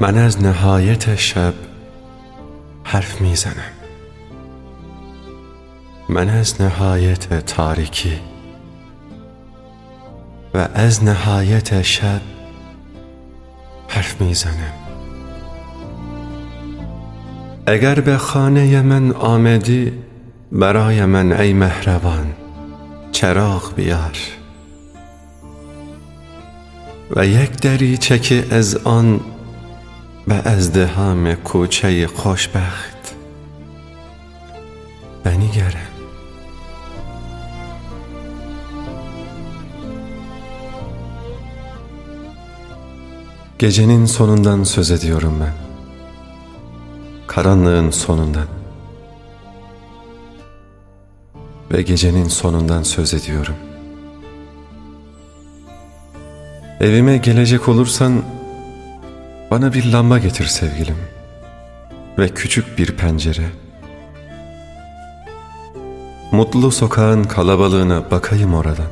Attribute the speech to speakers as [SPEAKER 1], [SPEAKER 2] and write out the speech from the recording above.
[SPEAKER 1] من از نهایت شب حرف می‌زنم. من از نهایت تاریکی و از نهایت شب حرف می‌زنم. اگر به خانه من آمدی برای من ای مهربان چراغ بیار. و یک دریچه که از آن به ازدهام کوچه خوشبخت بنیگرم Gecenin sonundan söz ediyorum ben. Karanlığın sonundan. Ve gecenin sonundan söz ediyorum. Evime gelecek olursan bana bir lamba getir sevgilim ve küçük bir pencere. Mutlu sokağın kalabalığına bakayım oradan.